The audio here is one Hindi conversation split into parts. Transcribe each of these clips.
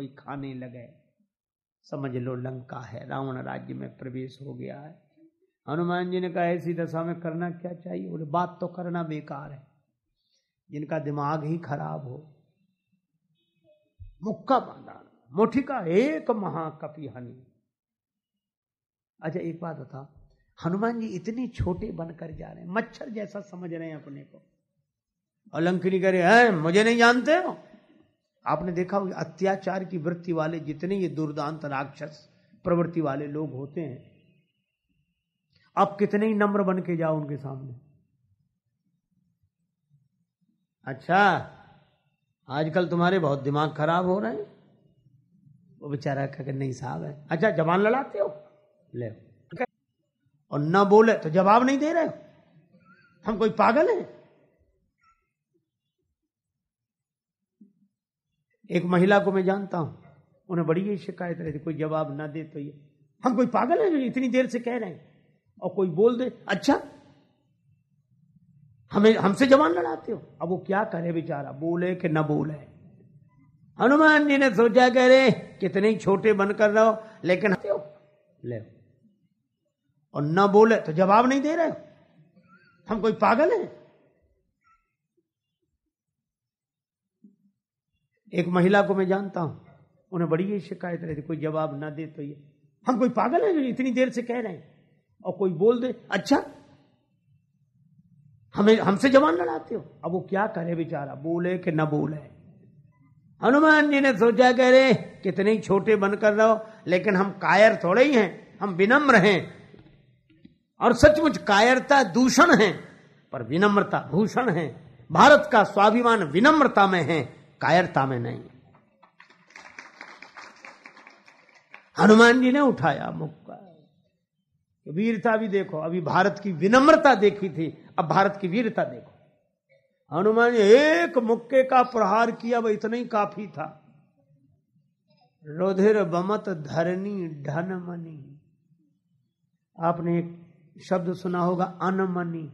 कोई खाने लगे। समझ लो लंका है, रावण राज्य में प्रवेश हो गया है। हनुमान जी ने कहा, ऐसी दशा में करना क्या चाहिए? बोले, बात तो करना बेकार है। जिनका दिमाग ही खराब हो, मुक्का बांधा, मोठिका एक महाकपि हनी। अच्छा एक बात बता हनुमान जी इतने छोटे बनकर जा रहे हैं, मच्छर जैसा समझ रहे हैं अपने को। अलंकनी करे हैं, मुझे नहीं जानते हो? आपने देखा अत्याचार की वृत्ति वाले जितने ये दुर्दांत राक्षस प्रवृत्ति वाले लोग होते हैं, आप कितने ही नम्र बन के जाओ उनके सामने। अच्छा आजकल तुम्हारे बहुत दिमाग खराब हो रहे हैं। वो बेचारा कह नहीं साहब है। अच्छा जवान लड़ाते हो? ले। और न बोले तो जवाब नहीं दे रहे हो? हम कोई पागल हैं? एक महिला को मैं जानता हूँ। उन्हें बड़ी ये शिकायत रहती, कोई जवाब ना दे तो ये, हम कोई पागल हैं जो इतनी देर से कह रहे हैं? और कोई बोल दे अच्छा हमें, हमसे जवान लड़ाते हो? अब वो क्या करे बेचारा? बोले कि न बोले। हनुमान जी ने सोचा कह रहे कितने ही छोटे बनकर रहो, लेकिन ले और न बोले तो जवाब नहीं दे रहे हम कोई पागल हैं? एक महिला को मैं जानता हूँ, उन्हें बड़ी ये शिकायत रहती, कोई जवाब ना दे तो ये। हम कोई पागल हैं जो इतनी देर से कह रहे हैं? और कोई बोल दे अच्छा हमें, हमसे जवान लड़ाते हो? अब वो क्या करे बेचारा? बोले कि न बोले। हनुमान जी ने सोचा कह रहे कितने ही छोटे बनकर रहो, लेकिन हम कायर थोड़े ही हैं, हम विनम्र हैं। और सचमुच कायरता दूषण है, पर विनम्रता भूषण है। भारत का स्वाभिमान विनम्रता में है। कायरता में नहीं। हनुमान जी ने उठाया मुक्का वीरता भी देखो, अभी भारत की विनम्रता देखी थी, अब भारत की वीरता देखो। हनुमान जी एक मुक्के का प्रहार किया वह इतना ही काफ़ी था। रोधिर बमत धरनी धन मनी आपने एक शब्द सुना होगा, अनमनी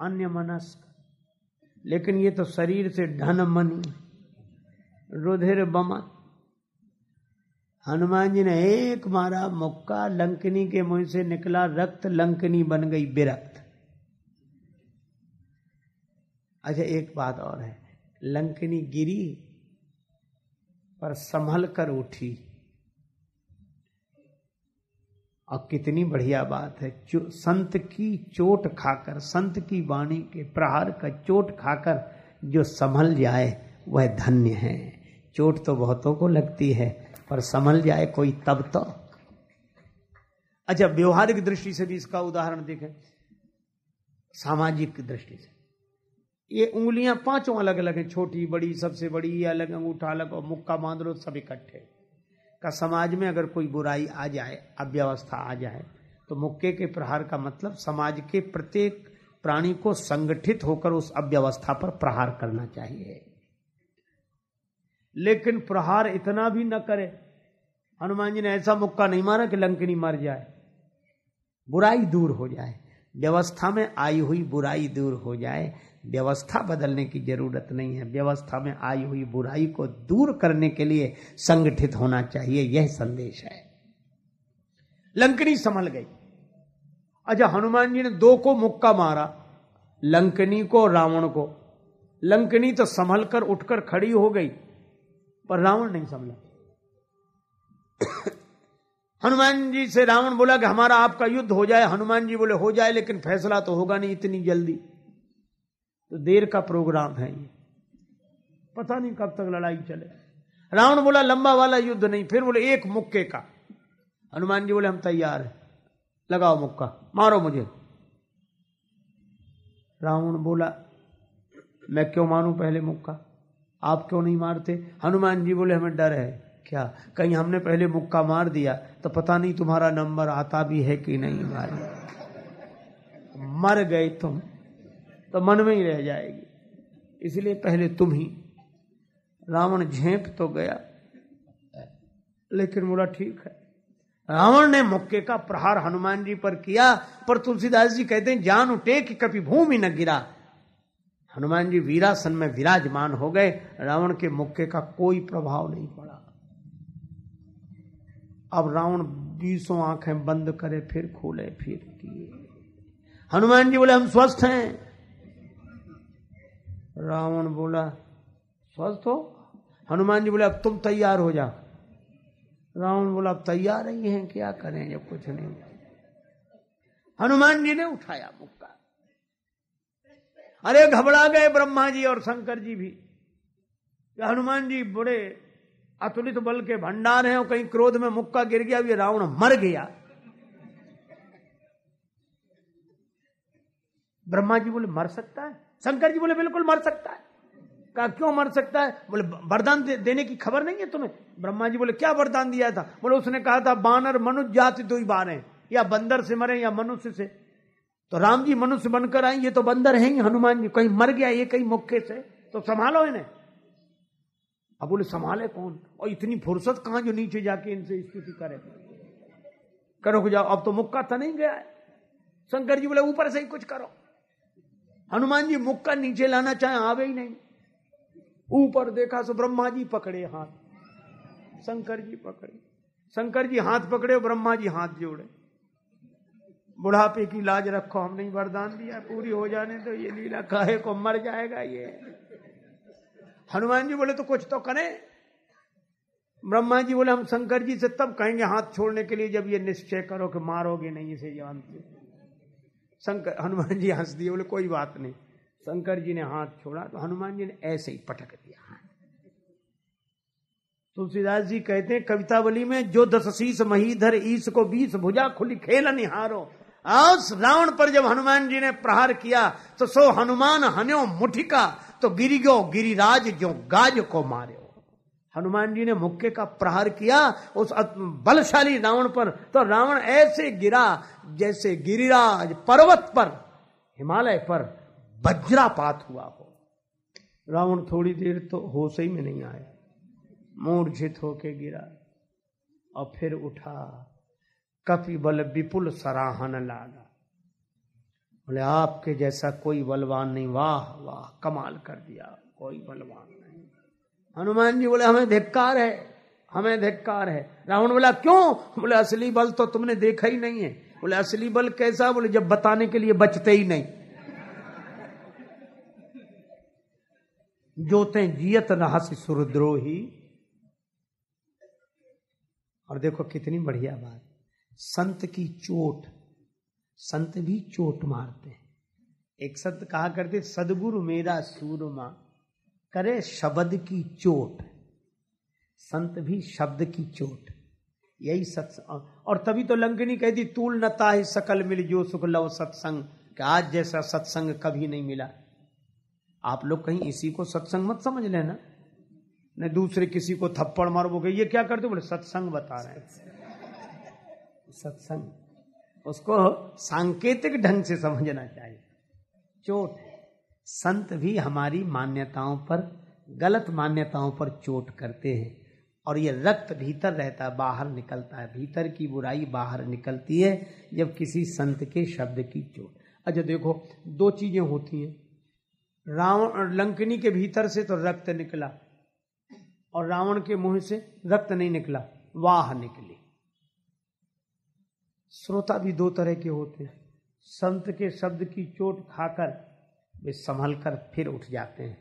अन्य मनस्क लेकिन ये तो शरीर से धन मनी रुधिर बमत हनुमान जी ने एक मारा मुक्का लंकनी के मुँह से निकला, रक्त लंकनी बन गई विरक्त। अच्छा एक बात और है। लंकनी गिरी, पर संभल कर उठी। और कितनी बढ़िया बात है। संत की चोट खाकर, संत की वाणी के प्रहार का चोट खाकर जो संभल जाए, वह धन्य है। चोट तो बहुतों को लगती है, पर संभल जाए कोई तब तो। अच्छा व्यवहारिक दृष्टि से भी इसका उदाहरण देखें। सामाजिक दृष्टि से। ये उंगलियाँ पाँचों अलग अलग हैं, छोटी, बड़ी, सबसे बड़ी अलग अंगूठा, अलग और मुक्का बाँध लो सब इकट्ठे। का समाज में अगर कोई बुराई आ जाए, अव्यवस्था आ जाए तो मुक्के के प्रहार का मतलब समाज के प्रत्येक प्राणी को संगठित होकर उस अव्यवस्था पर प्रहार करना चाहिए। लेकिन प्रहार इतना भी न करे। हनुमान जी ने ऐसा मुक्का नहीं मारा कि लंकनी मर जाए। बुराई दूर हो जाए। व्यवस्था में आई हुई बुराई दूर हो जाए। व्यवस्था बदलने की ज़रूरत नहीं है। व्यवस्था में आई हुई बुराई को दूर करने के लिए संगठित होना चाहिए, यह संदेश है। लंकनी संभल गई। अच्छा हनुमान जी ने दो को मुक्का मारा, लंकनी को, रावण को। लंकनी तो संभल कर उठकर खड़ी हो गई। पर रावण नहीं संभला। हनुमान जी से रावण बोला कि हमारा आपका युद्ध हो जाए। हनुमान जी बोले, हो जाए, लेकिन फैसला तो होगा नहीं इतनी जल्दी। तो देर का प्रोग्राम है ये। पता नहीं कब तक लड़ाई चले। रावण बोला, लंबा वाला युद्ध नहीं। फिर बोले, एक मुक्के का। हनुमान जी बोले, हम तैयार हैं। लगाओ मुक्का, मारो मुझे। रावण बोला, मैं क्यों मानू पहले मुक्का? आप क्यों नहीं मारते? हनुमान जी बोले, हमें डर है। क्या? कहीं हमने पहले मुक्का मार दिया तो पता नहीं तुम्हारा नंबर आता भी है कि नहीं मारे मर गए तुम तो मन में ही रह जाएगी। इसलिए पहले तुम ही। रावण झेप तो गया, लेकिन बोला, ठीक है। रावण ने मुक्के का प्रहार हनुमान जी पर किया, पर तुलसीदास जी कहते हैं, जान उठे कि कभी भूमि न गिरा। हनुमान जी वीरासन में विराजमान हो गए, रावण के मुक्के का कोई प्रभाव नहीं पड़ा। अब रावण बीसों आँखें बंद करे, फिर खोले, फिर किए। हनुमान जी बोले, हम स्वस्थ हैं। रावण बोला, स्वस्थ हो? हनुमान जी बोले, अब तुम तैयार हो जा। रावण बोला, अब तैयार ही हैं, क्या करें जब कुछ नहीं। हनुमान जी ने उठाया मुक्का। अरे घबरा गए ब्रह्मा जी और शंकर जी भी। हनुमान जी बड़े अतुलित बल के भंडार हैं और कहीं क्रोध में मुक्का गिर गया ये रावण मर गया। ब्रह्मा जी बोले मर सकता है? शंकर जी बोले बिल्कुल मर सकता है। कहा क्यों मर सकता है? बोले वरदान दे, देने की खबर नहीं है तुम्हें? ब्रह्मा जी बोले क्या वरदान दिया था? बोले उसने कहा था बानर मनुष्य जाति दो ही बार या बंदर से मरे या मनुष्य से। तो राम जी मनुष्य बनकर आए ये तो बंदर हैं हनुमान जी, कहीं मर गया ये कहीं मुक्के से तो संभालो इन्हें। अब बोले, संभाले कौन? और इतनी फुर्सत कहाँ जो नीचे जाके इनसे स्तुति करे? करो जाओ, अब तो मुक्का था नहीं गया शंकर जी बोले, ऊपर से ही कुछ करो। हनुमान जी मुक्का नीचे लाना चाहे, आवे ही नहीं। ऊपर देखा सो ब्रह्मा जी पकड़े हाथ। शंकर जी पकड़े। शंकर जी हाथ पकड़े ब्रह्मा जी हाथ जोड़े। बुढ़ापे की लाज रखो, हमने वरदान दिया, पूरी हो जाने तो ये लीला काहे को, मर जाएगा ये। हनुमान जी बोले तो कुछ तो करें। ब्रह्मा जी बोले, हम शंकर जी से तब कहेंगे, हाथ छोड़ने के लिए जब ये निश्चय करो कि मारोगे नहीं, इसे जानते शंकर, हनुमान जी हंस दिए, बोले, कोई बात नहीं। शंकर जी ने हाथ छोड़ा तो हनुमान जी ने ऐसे ही पटक दिया। तुलसीदास जी कहते हैं, कवितावली में, जो दस शीस महीधर ईस को बीस भुजा खुली, खेल निहारो। आज रावण पर जब हनुमान जी ने प्रहार किया तो सो हनुमान हन्यो मुठिका तो गिरिगो गिरिराज जो गाज को मारे हनुमान जी ने मुक्के का प्रहार किया, उस बलशाली रावण पर तो रावण ऐसे गिरा, जैसे गिरिराज पर्वत पर, हिमालय पर वज्रापात हुआ हो। रावण थोड़ी देर तो होश ही में नहीं आया, मूर्छित होके गिरा, और फिर उठा। कपि बल विपुल सराहन लागा। बोले, आपके जैसा कोई बलवान नहीं, वाह वाह, कमाल कर दिया, कोई बलवान नहीं। हनुमान जी बोले, हमें धिक्कार है, हमें धिक्कार है। रावण बोला, क्यों? बोले, असली बल तो तुमने देखा ही नहीं है। बोले, असली बल कैसा? बोले, जब बताने के लिए बचते ही नहीं। जोते जियत रहस्य सुरद्रोही। और देखो, कितनी बढ़िया बात। संत की चोट, संत भी चोट मारते हैं। एक संत कहा करते, सदगुरु मेरा सूरमा, करे शब्द की चोट। संत भी शब्द की चोट। यही सत्संग और तभी तो लंकनी कहती तूल नता है सकल मिल जो सुख लव सत्संग। आज जैसा सत्संग कभी नहीं मिला। आप लोग कहीं इसी को सत्संग मत समझ लेना। न दूसरे किसी को थप्पड़ मारो वो ये क्या करते बोले, सत्संग बता रहे हैं। सत्संग। उसको सांकेतिक ढंग से समझना चाहिए। चोट संत भी हमारी मान्यताओं पर, गलत मान्यताओं पर चोट करते हैं और ये रक्त भीतर रहता है बाहर निकलता है। भीतर की बुराई बाहर निकलती है, जब किसी संत के शब्द की चोट। अच्छा देखो, दो चीज़ें होती हैं। रावण लंकनी के भीतर से तो रक्त निकला और रावण के मुँह से रक्त नहीं निकला, वाह निकली। श्रोता भी दो तरह के होते हैं। संत के शब्द की चोट खाकर वे संभल कर फिर उठ जाते हैं,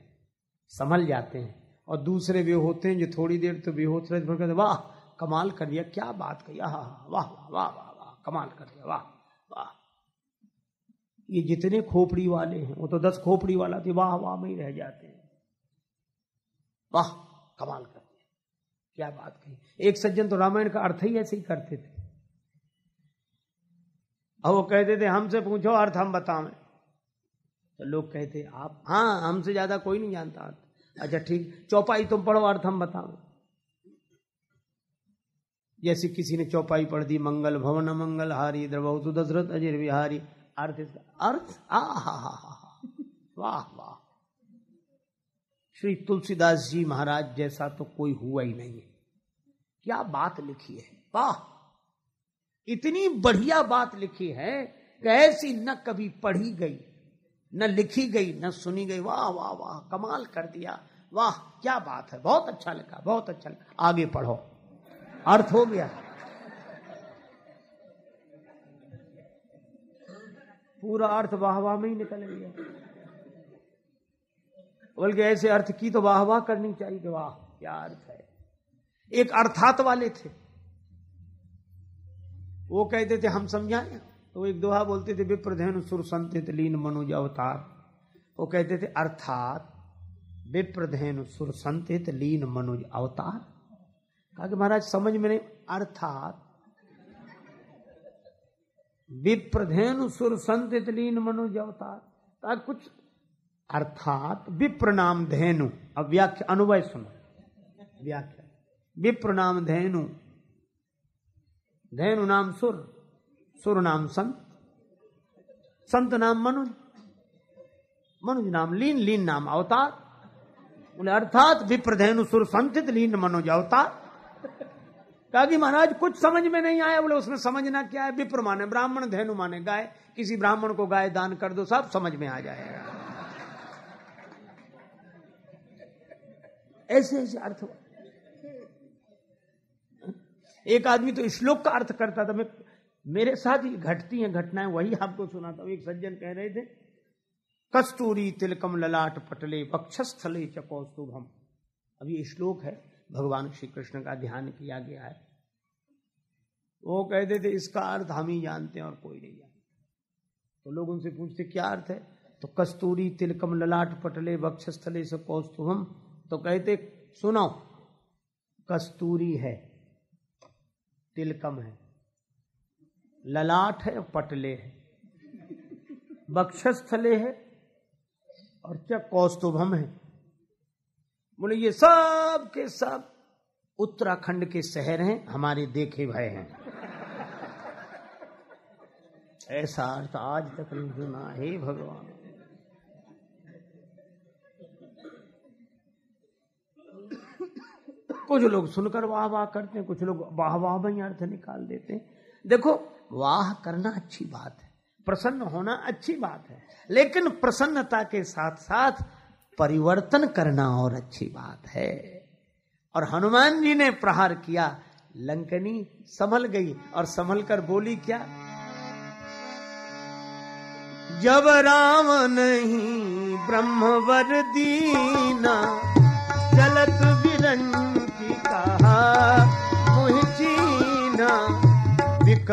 संभल जाते हैं। और दूसरे वे होते हैं जो थोड़ी देर तो बेहोश रहे कहते वाह, कमाल कर दिया, क्या बात कही वाह वाह वाह वाह वाह, कमाल कर दिया, वाह वाह। ये जितने खोपड़ी वाले हैं, वो तो दस खोपड़ी वाला थे वाह वाह में ही रह जाते हैं। वाह, कमाल कर दिया, क्या बात कही। एक सज्जन तो रामायण का अर्थ ही ऐसे ही करते थे। और वो कहते थे, हमसे पूछो अर्थ हम बतावें। तो लोग कहते, आप हाँ हमसे ज़्यादा कोई नहीं जानता अर्थ। अच्छा ठीक, चौपाई तुम पढ़ो, अर्थ हम बताओ जैसे किसी ने चौपाई पढ़ दी, मंगल भवन, मंगल हारी द्रवतु दशरथ अजय विहारी, अर्थ अर्थ आ हा हा हा वाह वाह। श्री तुलसीदास जी महाराज जैसा तो कोई हुआ ही नहीं है। क्या बात लिखी है, वाह। इतनी बढ़िया बात लिखी है कि ऐसी न कभी पढ़ी गई, न लिखी गई, न सुनी गई। वाह वाह वाह, कमाल कर दिया। वाह, क्या बात है। बहुत अच्छा लगा बहुत अच्छा लगा आगे पढ़ो। अर्थ हो गया। पूरा अर्थ वाह वाह में ही निकल गया। बल्कि ऐसे अर्थ की तो वाह वाह करनी चाहिए वाह, क्या अर्थ है। एक अर्थात वाले थे। वो कहते थे, हम समझाए? तो एक दोहा बोलते थे, विप्रधेन सुर संत लीन मनुज अवतार। वो कहते थे, अर्थात विप्रधेन सुर संत लीन मनुज अवतार? कहा कि महाराज, समझ में नहीं, अर्थात विप्रधेनु सुर संत लीन मनुज अवतार। कुछ अर्थात विप्र नाम धेनु। अब व्याख्या अनुवय सुनो, व्याख्या। विप्र नाम धेनु धेनु नाम सुर सुर नाम संत संत नाम मनुज मनुज नाम लीन लीन नाम अवतार। बोले अर्थात विप्रधेनु सुर संतित लीन मनुज अवतार। कहा कि महाराज, कुछ समझ में नहीं आया, बोले उसमें समझना क्या है। विप्र माने ब्राह्मण, धेनु माने गाय। किसी ब्राह्मण को गाय दान कर दो, सब समझ में आ जाएगा। ऐसे ऐसे अर्थ एक आदमी तो श्लोक का अर्थ करता था, मैं, मेरे साथ ही घटती हैं घटनाएँ, वही आपको सुनाता हूँ। एक सज्जन कह रहे थे, कस्तूरी तिलकम ललाट पटले, वक्षस्थले चकौस्तुभम अब ये श्लोक है, भगवान श्री कृष्ण का ध्यान किया गया है। वो कहते थे इसका अर्थ हम ही जानते हैं और कोई नहीं जानते। तो लोग उनसे पूछते, क्या अर्थ है? तो कस्तूरी तिलकम ललाट पटले, वक्षस्थले से कौस्तुभम। तो कहते, सुनाओ, कस्तूरी है। तिलकम है। ललाट है, पटले है। बक्षस्थले है और क्या कौस्तुभम है। बोले ये सब के सब उत्तराखंड के शहर हैं, हमारे देखे भय हैं। ऐसा अर्थ आज तक नहीं सुना, हे भगवान। कुछ लोग सुनकर वाह वाह करते हैं, कुछ लोग वाह वाह में अर्थ निकाल देते हैं। देखो, वाह करना अच्छी बात है, प्रसन्न होना अच्छी बात है, लेकिन प्रसन्नता के साथ साथ परिवर्तन करना और अच्छी बात है। और हनुमान जी ने प्रहार किया, लंकनी संभल गई, और संभल कर बोली क्या? जब राम नहीं ब्रह्मवर दीना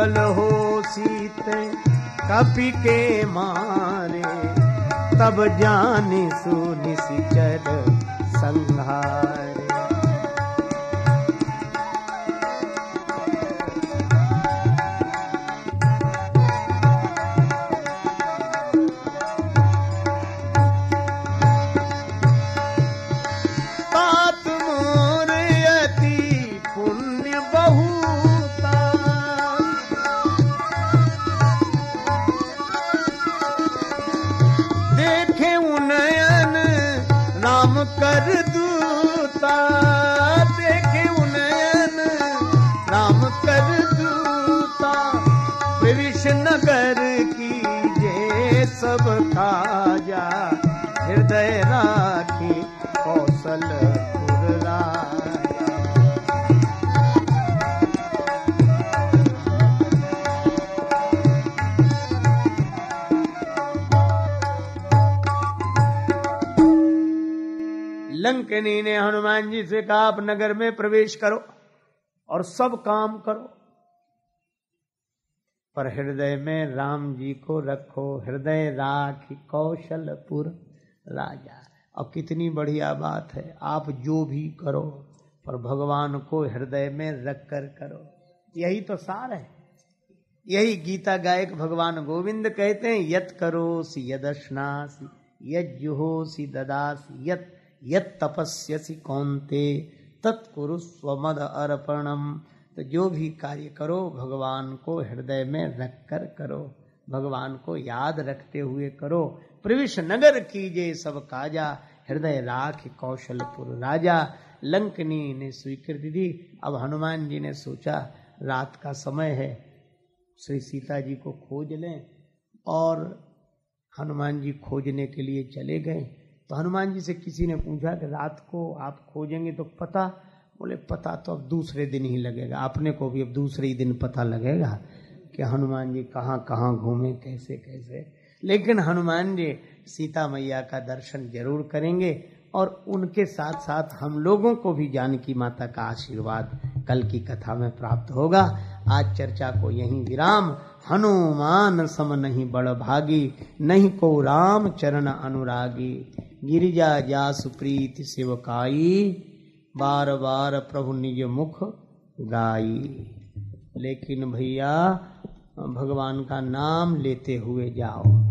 विकल हो सीत कपि के मारे तब जाने सुनिश्चर संहारे। से कहा आप नगर में प्रवेश करो और सब काम करो। पर हृदय में राम जी को रखो, हृदय राख कौशलपुर राजा। और कितनी बढ़िया बात है, आप जो भी करो, पर भगवान को हृदय में रख कर। करो यही तो सार है। यही गीता गायक भगवान गोविंद कहते हैं, यत करोसि यदश्नासि यज्जुहोसि ददासि, यत यत तपस्यसि कौन्ते तत्कुरु स्वमद अर्पणम। तो जो भी कार्य करो, भगवान को हृदय में रख कर करो। भगवान को याद रखते हुए करो। प्रविश नगर कीजे सब काजा, हृदय राख कौशलपुर राजा। लंकनी ने स्वीकृति दी। अब हनुमान जी ने सोचा, रात का समय है, श्री सीता जी को खोज लें। और हनुमान जी खोजने के लिए चले गए। तो हनुमान जी से किसी ने पूछा कि रात को आप खोजेंगे तो पता? बोले, पता तो अब दूसरे दिन ही लगेगा। अपने को भी अब दूसरे ही दिन पता लगेगा कि हनुमान जी कहाँ कहाँ घूमे, कैसे कैसे। लेकिन हनुमान जी सीता मैया का दर्शन ज़रूर करेंगे और उनके साथ साथ हम लोगों को भी जानकी माता का आशीर्वाद कल की कथा में प्राप्त होगा। आज चर्चा को यहीं विराम। हनुमान सम नहीं बड़ भागी, नहीं को राम चरण अनुरागी। गिरिजा जा सुप्रीत सेवकाई बार बार प्रभु निज मुख गाई। लेकिन भैया, भगवान का नाम लेते हुए जाओ।